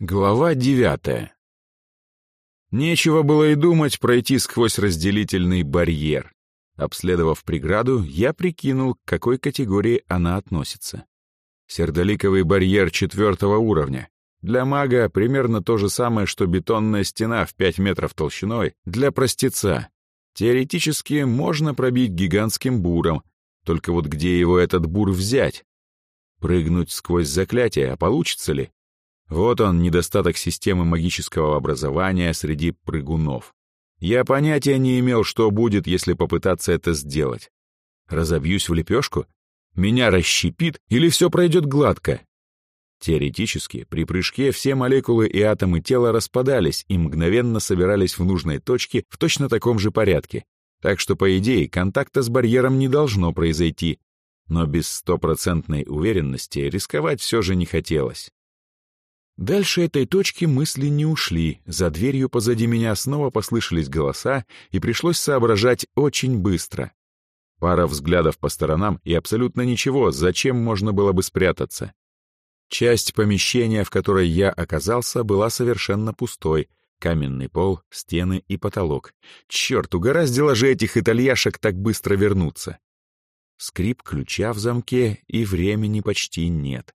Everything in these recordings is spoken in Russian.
Глава девятая. Нечего было и думать пройти сквозь разделительный барьер. Обследовав преграду, я прикинул, к какой категории она относится. Сердоликовый барьер четвертого уровня. Для мага примерно то же самое, что бетонная стена в 5 метров толщиной для простеца. Теоретически можно пробить гигантским буром, только вот где его этот бур взять? Прыгнуть сквозь заклятие, а получится ли? Вот он, недостаток системы магического образования среди прыгунов. Я понятия не имел, что будет, если попытаться это сделать. Разобьюсь в лепешку? Меня расщепит или все пройдет гладко? Теоретически, при прыжке все молекулы и атомы тела распадались и мгновенно собирались в нужной точке в точно таком же порядке. Так что, по идее, контакта с барьером не должно произойти. Но без стопроцентной уверенности рисковать все же не хотелось. Дальше этой точки мысли не ушли, за дверью позади меня снова послышались голоса, и пришлось соображать очень быстро. Пара взглядов по сторонам и абсолютно ничего, зачем можно было бы спрятаться. Часть помещения, в которой я оказался, была совершенно пустой. Каменный пол, стены и потолок. Черт, угораздило же этих итальяшек так быстро вернуться. Скрип ключа в замке, и времени почти нет.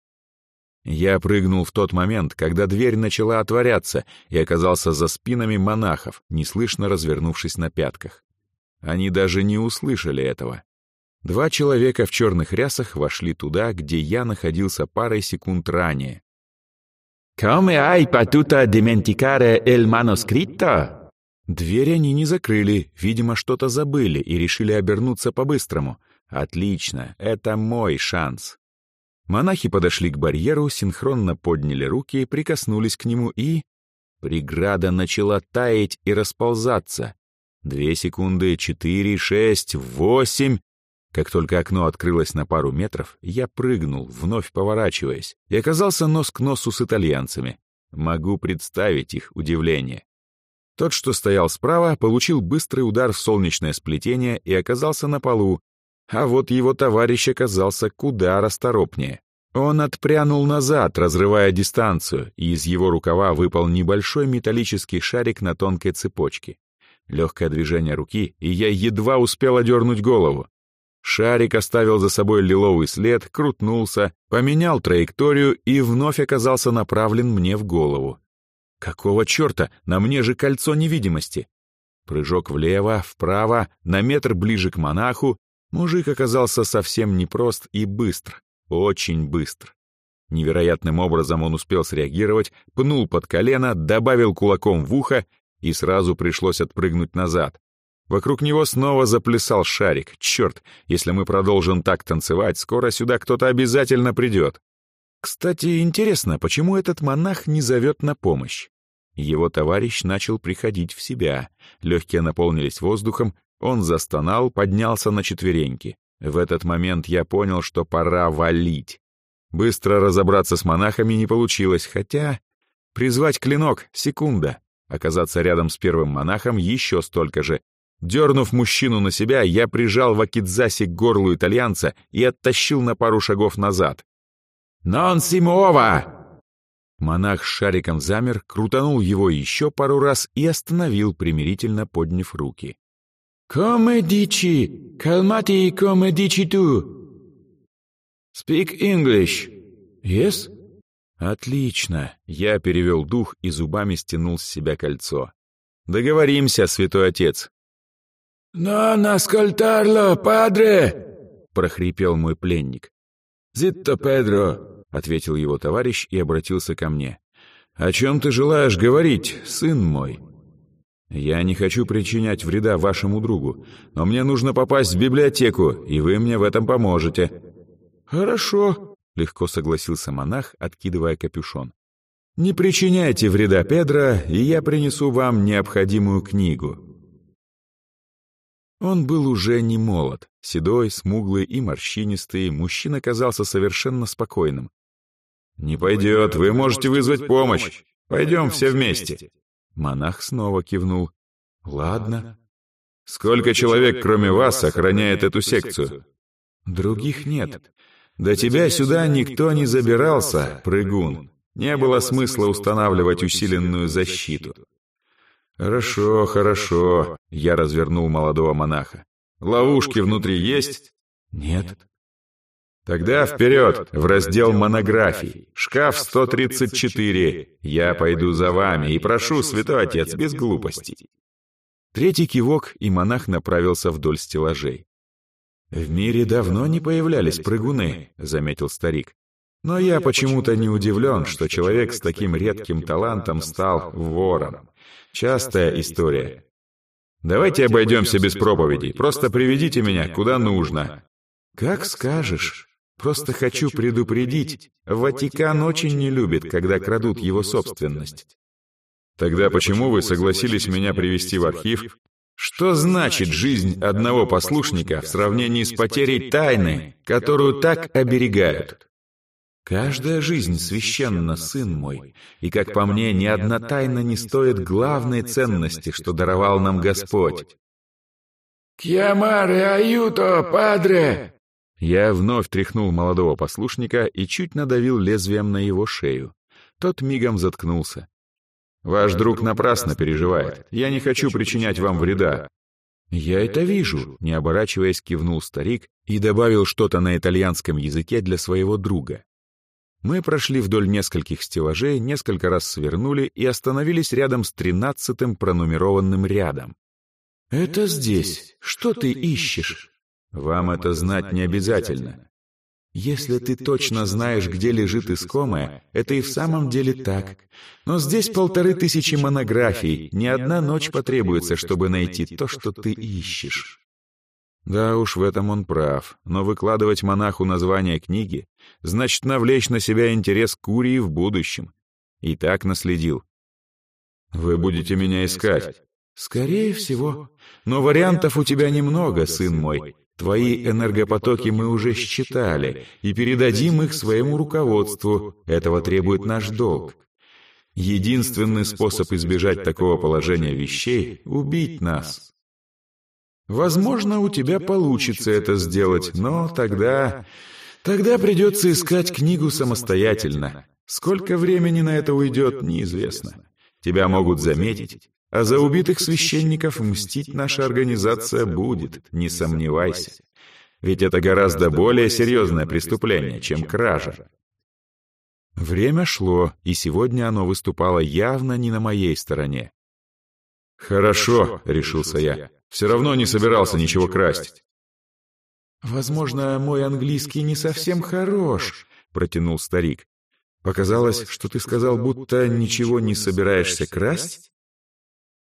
Я прыгнул в тот момент, когда дверь начала отворяться и оказался за спинами монахов, неслышно развернувшись на пятках. Они даже не услышали этого. Два человека в черных рясах вошли туда, где я находился парой секунд ранее. «Come hai potuto dimenticare il manoscritto?» Дверь они не закрыли, видимо, что-то забыли и решили обернуться по-быстрому. Отлично, это мой шанс. Монахи подошли к барьеру, синхронно подняли руки, прикоснулись к нему и... Преграда начала таять и расползаться. Две секунды, четыре, шесть, восемь. Как только окно открылось на пару метров, я прыгнул, вновь поворачиваясь, и оказался нос к носу с итальянцами. Могу представить их удивление. Тот, что стоял справа, получил быстрый удар в солнечное сплетение и оказался на полу, а вот его товарищ оказался куда расторопнее. Он отпрянул назад, разрывая дистанцию, и из его рукава выпал небольшой металлический шарик на тонкой цепочке. Легкое движение руки, и я едва успел одернуть голову. Шарик оставил за собой лиловый след, крутнулся, поменял траекторию и вновь оказался направлен мне в голову. Какого черта? На мне же кольцо невидимости. Прыжок влево, вправо, на метр ближе к монаху, Мужик оказался совсем непрост и быстр, очень быстр. Невероятным образом он успел среагировать, пнул под колено, добавил кулаком в ухо, и сразу пришлось отпрыгнуть назад. Вокруг него снова заплясал шарик. Черт, если мы продолжим так танцевать, скоро сюда кто-то обязательно придет. Кстати, интересно, почему этот монах не зовет на помощь? Его товарищ начал приходить в себя. Легкие наполнились воздухом, он застонал, поднялся на четвереньки. В этот момент я понял, что пора валить. Быстро разобраться с монахами не получилось, хотя... Призвать клинок — секунда. Оказаться рядом с первым монахом еще столько же. Дернув мужчину на себя, я прижал Вакидзаси к горлу итальянца и оттащил на пару шагов назад. «Нон симуова!» Монах с шариком замер, крутанул его еще пару раз и остановил, примирительно подняв руки. «Come dici? Calmati come dici tu?» «Speak English. Yes?» «Отлично!» Я перевел дух и зубами стянул с себя кольцо. «Договоримся, святой отец!» «Non ascoltarlo, padre!» — прохрипел мой пленник. «Зитто, Педро!» — ответил его товарищ и обратился ко мне. «О чем ты желаешь говорить, сын мой?» «Я не хочу причинять вреда вашему другу, но мне нужно попасть в библиотеку, и вы мне в этом поможете». «Хорошо», — легко согласился монах, откидывая капюшон. «Не причиняйте вреда Педро, и я принесу вам необходимую книгу». Он был уже не молод, седой, смуглый и морщинистый, мужчина казался совершенно спокойным. «Не пойдет, вы можете вызвать помощь. Пойдем все вместе». Монах снова кивнул. «Ладно». «Сколько человек, кроме вас, охраняет эту секцию?» «Других нет. До тебя сюда никто не забирался, прыгун. Не было смысла устанавливать усиленную защиту. «Хорошо, хорошо», — я развернул молодого монаха. «Ловушки внутри есть?» «Нет». «Тогда вперед, в раздел монографий. Шкаф 134. Я пойду за вами и прошу, святой отец, без глупостей». Третий кивок, и монах направился вдоль стеллажей. «В мире давно не появлялись прыгуны», — заметил старик. «Но я почему-то не удивлен, что человек с таким редким талантом стал вором. Частая история. Давайте обойдемся без проповедей, просто приведите меня куда нужно». «Как скажешь. Просто хочу предупредить, Ватикан очень не любит, когда крадут его собственность». Тогда почему вы согласились меня привести в архив? Что значит жизнь одного послушника в сравнении с потерей тайны, которую так оберегают? Каждая жизнь священна, сын мой, и, как по мне, ни одна тайна не стоит главной ценности, что даровал нам Господь. «Кьямаре аюто, падре!» Я вновь тряхнул молодого послушника и чуть надавил лезвием на его шею. Тот мигом заткнулся. Ваш друг напрасно переживает. Я не хочу причинять вам вреда». «Я это вижу», — не оборачиваясь, кивнул старик и добавил что-то на итальянском языке для своего друга. Мы прошли вдоль нескольких стеллажей, несколько раз свернули и остановились рядом с тринадцатым пронумерованным рядом. «Это здесь. Что ты ищешь?» «Вам это знать не обязательно. Если ты точно знаешь, где лежит искомое, это и в самом деле так. Но здесь полторы тысячи монографий, ни одна ночь потребуется, чтобы найти то, что ты ищешь. Да уж, в этом он прав. Но выкладывать монаху название книги значит навлечь на себя интерес Курии в будущем. И так наследил. Вы будете меня искать. Скорее всего. Но вариантов у тебя немного, сын мой. Твои энергопотоки мы уже считали и передадим их своему руководству. Этого требует наш долг. Единственный способ избежать такого положения вещей — убить нас. Возможно, у тебя получится это сделать, но тогда... Тогда придется искать книгу самостоятельно. Сколько времени на это уйдет, неизвестно. Тебя могут заметить, а за убитых священников мстить наша организация будет, не сомневайся. Ведь это гораздо более серьезное преступление, чем кража. Время шло, и сегодня оно выступало явно не на моей стороне. «Хорошо», — решился я, — «все равно не собирался ничего красть». «Возможно, мой английский не совсем хорош», — протянул старик. «Показалось, что ты сказал, будто ничего не собираешься красть?»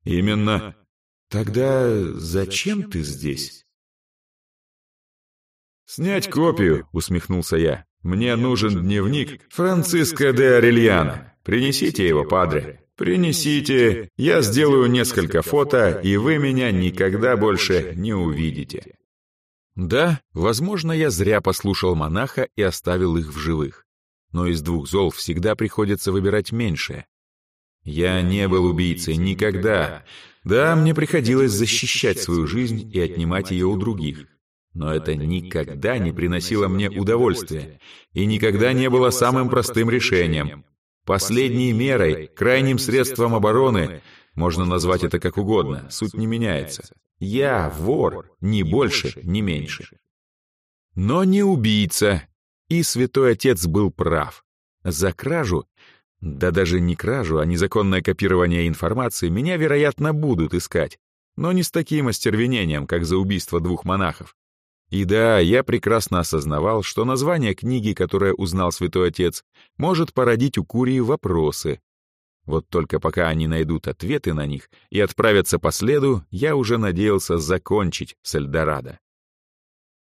«Именно». «Тогда зачем ты здесь?» «Снять копию», — усмехнулся я. «Мне нужен дневник Франциско де Орельяна. Принесите его, падре. Принесите. Я сделаю несколько фото, и вы меня никогда больше не увидите». Да, возможно, я зря послушал монаха и оставил их в живых. Но из двух зол всегда приходится выбирать меньшее. Я не был убийцей никогда. Да, мне приходилось защищать свою жизнь и отнимать ее у других. Но это никогда не приносило мне удовольствия и никогда не было самым простым решением. Последней мерой, крайним средством обороны, можно назвать это как угодно, суть не меняется. Я вор, ни больше, ни меньше. Но не убийца. И святой отец был прав. За кражу да даже не кражу, а незаконное копирование информации меня, вероятно, будут искать. Но не с таким остервенением, как за убийство двух монахов. И да, я прекрасно осознавал, что название книги, которое узнал святой отец, может породить у Курии вопросы. Вот только пока они найдут ответы на них и отправятся по следу, я уже надеялся закончить с Эльдорадо.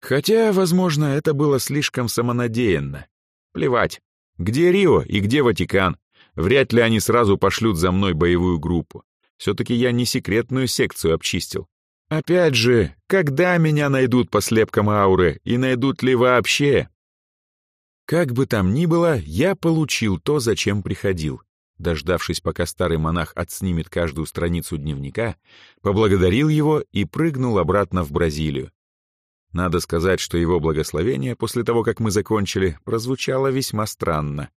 Хотя, возможно, это было слишком самонадеянно. Плевать, где Рио и где Ватикан? Вряд ли они сразу пошлют за мной боевую группу. Все-таки я не секретную секцию обчистил. Опять же, когда меня найдут по слепкам ауры и найдут ли вообще? Как бы там ни было, я получил то, зачем приходил. Дождавшись, пока старый монах отснимет каждую страницу дневника, поблагодарил его и прыгнул обратно в Бразилию. Надо сказать, что его благословение после того, как мы закончили, прозвучало весьма странно.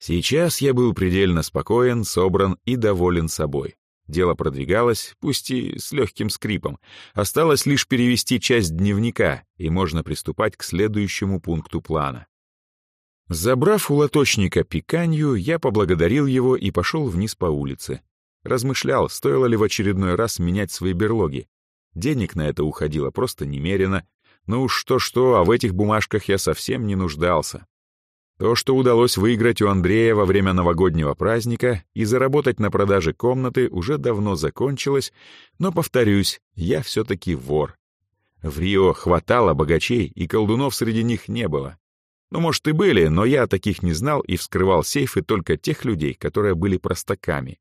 Сейчас я был предельно спокоен, собран и доволен собой. Дело продвигалось, пусть и с легким скрипом. Осталось лишь перевести часть дневника, и можно приступать к следующему пункту плана. Забрав у лоточника пиканью, я поблагодарил его и пошел вниз по улице. Размышлял, стоило ли в очередной раз менять свои берлоги. Денег на это уходило просто немерено. Ну уж что-что, а в этих бумажках я совсем не нуждался. То, что удалось выиграть у Андрея во время новогоднего праздника и заработать на продаже комнаты, уже давно закончилось, но, повторюсь, я все-таки вор. В Рио хватало богачей, и колдунов среди них не было. Ну, может, и были, но я таких не знал и вскрывал сейфы только тех людей, которые были простаками.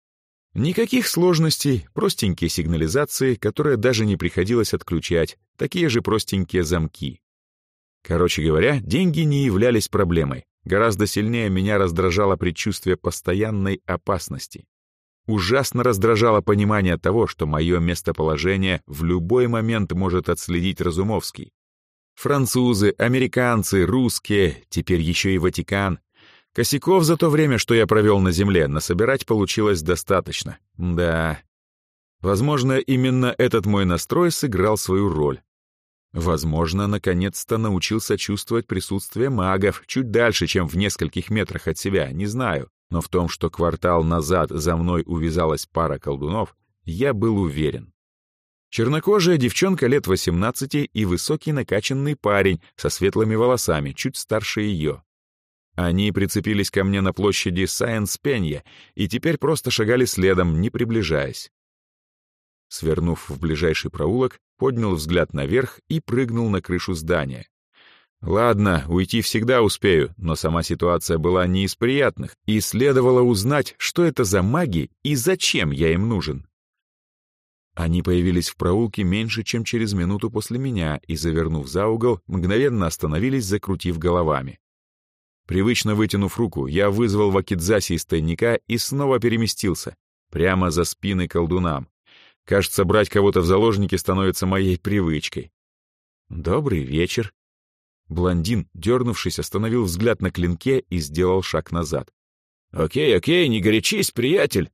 Никаких сложностей, простенькие сигнализации, которые даже не приходилось отключать, такие же простенькие замки. Короче говоря, деньги не являлись проблемой. Гораздо сильнее меня раздражало предчувствие постоянной опасности. Ужасно раздражало понимание того, что мое местоположение в любой момент может отследить Разумовский. Французы, американцы, русские, теперь еще и Ватикан. Косяков за то время, что я провел на Земле, насобирать получилось достаточно. Да. Возможно, именно этот мой настрой сыграл свою роль. Возможно, наконец-то научился чувствовать присутствие магов чуть дальше, чем в нескольких метрах от себя, не знаю. Но в том, что квартал назад за мной увязалась пара колдунов, я был уверен. Чернокожая девчонка лет 18 и высокий накачанный парень со светлыми волосами, чуть старше ее. Они прицепились ко мне на площади Сайенс-Пенья и теперь просто шагали следом, не приближаясь. Свернув в ближайший проулок, поднял взгляд наверх и прыгнул на крышу здания. Ладно, уйти всегда успею, но сама ситуация была не из приятных, и следовало узнать, что это за маги и зачем я им нужен. Они появились в проулке меньше, чем через минуту после меня, и, завернув за угол, мгновенно остановились, закрутив головами. Привычно вытянув руку, я вызвал Вакидзаси из тайника и снова переместился, прямо за спины колдунам. Кажется, брать кого-то в заложники становится моей привычкой. «Добрый вечер». Блондин, дернувшись, остановил взгляд на клинке и сделал шаг назад. «Окей, окей, не горячись, приятель!»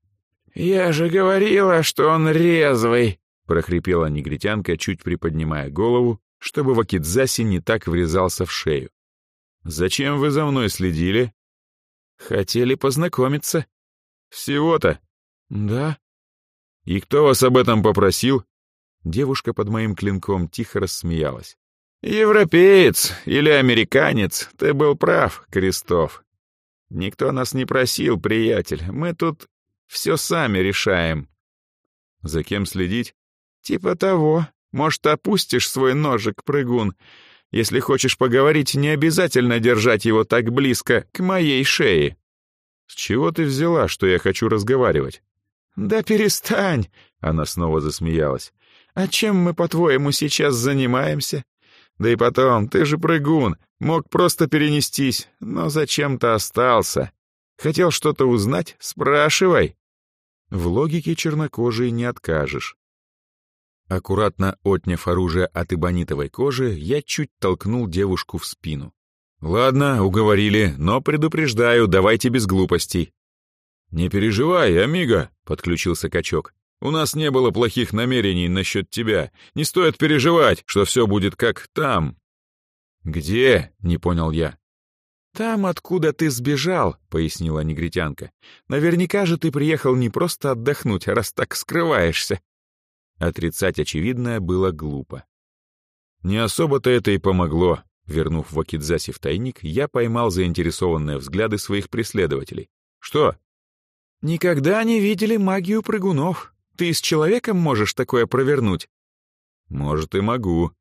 «Я же говорила, что он резвый!» — прохрипела негритянка, чуть приподнимая голову, чтобы Вакидзаси не так врезался в шею. «Зачем вы за мной следили?» «Хотели познакомиться». «Всего-то?» «Да». «И кто вас об этом попросил?» Девушка под моим клинком тихо рассмеялась. «Европеец или американец, ты был прав, Крестов. Никто нас не просил, приятель, мы тут все сами решаем». «За кем следить?» «Типа того. Может, опустишь свой ножик, прыгун, если хочешь поговорить, не обязательно держать его так близко к моей шее». «С чего ты взяла, что я хочу разговаривать?» «Да перестань!» — она снова засмеялась. «А чем мы, по-твоему, сейчас занимаемся? Да и потом, ты же прыгун, мог просто перенестись, но зачем-то остался. Хотел что-то узнать? Спрашивай!» В логике чернокожей не откажешь. Аккуратно отняв оружие от эбонитовой кожи, я чуть толкнул девушку в спину. «Ладно, уговорили, но предупреждаю, давайте без глупостей». «Не переживай, амиго», — подключился качок. «У нас не было плохих намерений насчет тебя. Не стоит переживать, что все будет как там». «Где?» — не понял я. «Там, откуда ты сбежал», — пояснила негритянка. «Наверняка же ты приехал не просто отдохнуть, раз так скрываешься. Отрицать очевидное было глупо. Не особо-то это и помогло. Вернув Вакидзаси в тайник, я поймал заинтересованные взгляды своих преследователей. «Что?» «Никогда не видели магию прыгунов. Ты с человеком можешь такое провернуть?» «Может, и могу».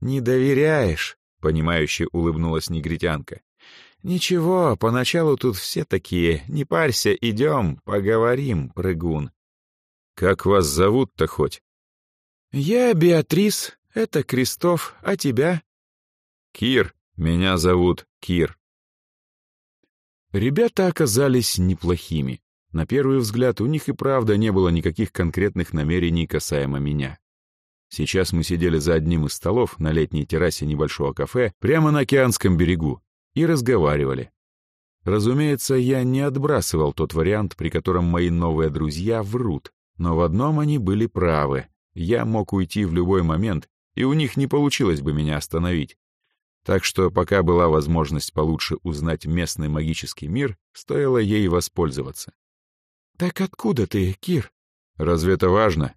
«Не доверяешь», — понимающе улыбнулась негритянка. «Ничего, поначалу тут все такие. Не парься, идем, поговорим, прыгун». «Как вас зовут-то хоть?» «Я Беатрис, это Крестов, а тебя?» «Кир, меня зовут Кир». Ребята оказались неплохими. На первый взгляд, у них и правда не было никаких конкретных намерений касаемо меня. Сейчас мы сидели за одним из столов на летней террасе небольшого кафе прямо на океанском берегу и разговаривали. Разумеется, я не отбрасывал тот вариант, при котором мои новые друзья врут, но в одном они были правы. Я мог уйти в любой момент, и у них не получилось бы меня остановить. Так что пока была возможность получше узнать местный магический мир, стоило ей воспользоваться. «Так откуда ты, Кир?» «Разве это важно?»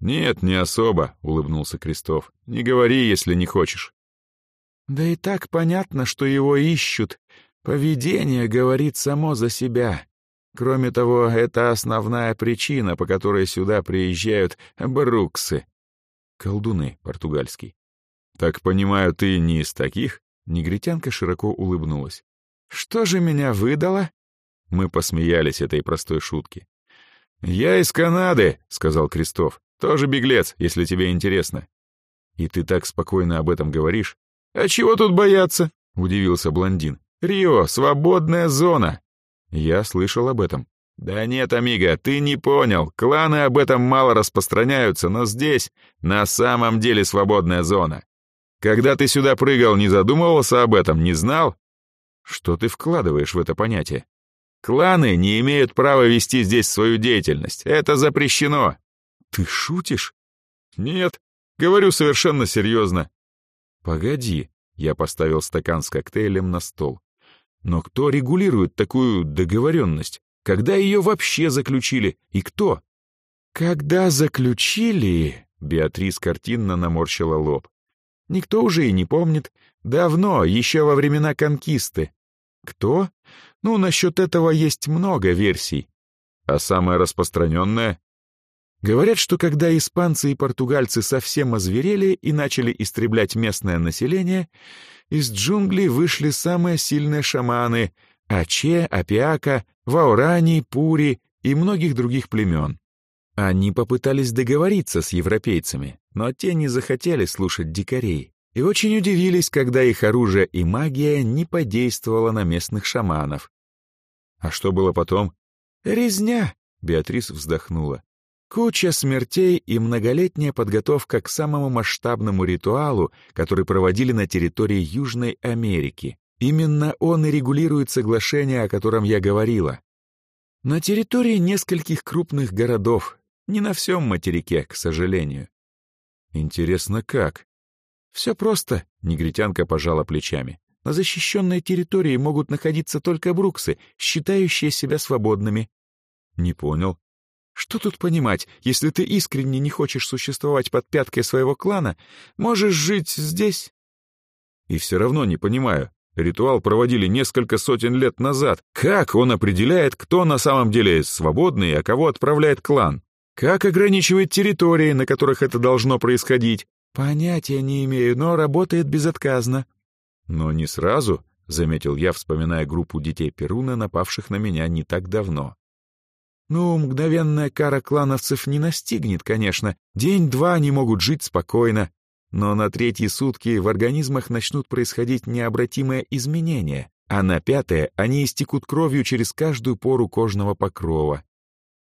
«Нет, не особо», — улыбнулся Крестов. «Не говори, если не хочешь». «Да и так понятно, что его ищут. Поведение говорит само за себя. Кроме того, это основная причина, по которой сюда приезжают бруксы». Колдуны, португальский. «Так понимаю, ты не из таких?» Негритянка широко улыбнулась. «Что же меня выдало?» Мы посмеялись этой простой шутки. «Я из Канады», — сказал Крестов. «Тоже беглец, если тебе интересно». «И ты так спокойно об этом говоришь?» «А чего тут бояться?» — удивился блондин. «Рио — свободная зона». «Я слышал об этом». «Да нет, Амиго, ты не понял. Кланы об этом мало распространяются, но здесь на самом деле свободная зона. Когда ты сюда прыгал, не задумывался об этом, не знал?» «Что ты вкладываешь в это понятие?» Кланы не имеют права вести здесь свою деятельность. Это запрещено. Ты шутишь? Нет, говорю совершенно серьезно. Погоди, я поставил стакан с коктейлем на стол. Но кто регулирует такую договоренность? Когда ее вообще заключили? И кто? Когда заключили, Беатрис картинно наморщила лоб. Никто уже и не помнит. Давно, еще во времена конкисты. Кто? Ну, насчет этого есть много версий. А самая распространенная? Говорят, что когда испанцы и португальцы совсем озверели и начали истреблять местное население, из джунглей вышли самые сильные шаманы — Аче, Апиака, Ваурани, Пури и многих других племен. Они попытались договориться с европейцами, но те не захотели слушать дикарей и очень удивились, когда их оружие и магия не подействовала на местных шаманов. А что было потом? «Резня», — Беатрис вздохнула. Куча смертей и многолетняя подготовка к самому масштабному ритуалу, который проводили на территории Южной Америки. Именно он и регулирует соглашение, о котором я говорила. На территории нескольких крупных городов, не на всем материке, к сожалению. Интересно, как? Все просто, негритянка пожала плечами. На защищенной территории могут находиться только бруксы, считающие себя свободными. Не понял. Что тут понимать, если ты искренне не хочешь существовать под пяткой своего клана, можешь жить здесь? И все равно не понимаю. Ритуал проводили несколько сотен лет назад. Как он определяет, кто на самом деле свободный, а кого отправляет клан? Как ограничивает территории, на которых это должно происходить? «Понятия не имею, но работает безотказно». «Но не сразу», — заметил я, вспоминая группу детей Перуна, напавших на меня не так давно. «Ну, мгновенная кара клановцев не настигнет, конечно. День-два они могут жить спокойно. Но на третьи сутки в организмах начнут происходить необратимые изменения, а на пятое они истекут кровью через каждую пору кожного покрова».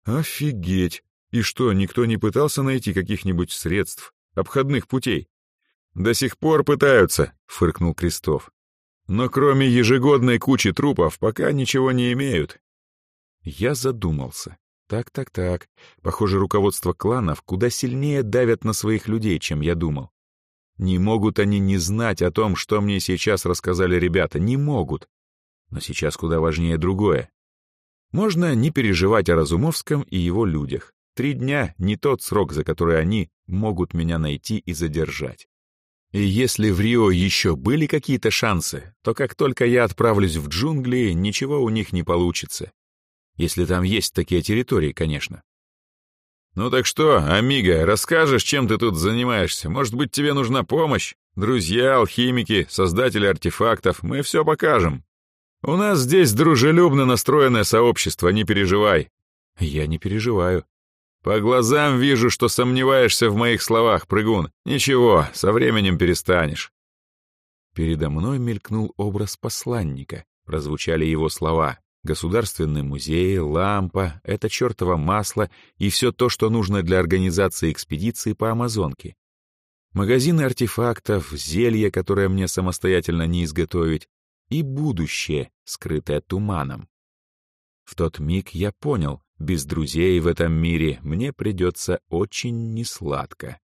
«Офигеть! И что, никто не пытался найти каких-нибудь средств, обходных путей. «До сих пор пытаются», — фыркнул Крестов. «Но кроме ежегодной кучи трупов пока ничего не имеют». Я задумался. Так-так-так. Похоже, руководство кланов куда сильнее давят на своих людей, чем я думал. Не могут они не знать о том, что мне сейчас рассказали ребята. Не могут. Но сейчас куда важнее другое. Можно не переживать о Разумовском и его людях. Три дня — не тот срок, за который они могут меня найти и задержать. И если в Рио еще были какие-то шансы, то как только я отправлюсь в джунгли, ничего у них не получится. Если там есть такие территории, конечно. «Ну так что, Амиго, расскажешь, чем ты тут занимаешься? Может быть, тебе нужна помощь? Друзья, алхимики, создатели артефактов, мы все покажем. У нас здесь дружелюбно настроенное сообщество, не переживай». «Я не переживаю. «По глазам вижу, что сомневаешься в моих словах, прыгун. Ничего, со временем перестанешь». Передо мной мелькнул образ посланника. Прозвучали его слова. Государственный музей, лампа, это чертово масло и все то, что нужно для организации экспедиции по Амазонке. Магазины артефактов, зелья, которое мне самостоятельно не изготовить. и будущее, скрытое туманом. В тот миг я понял, без друзей в этом мире мне придется очень несладко.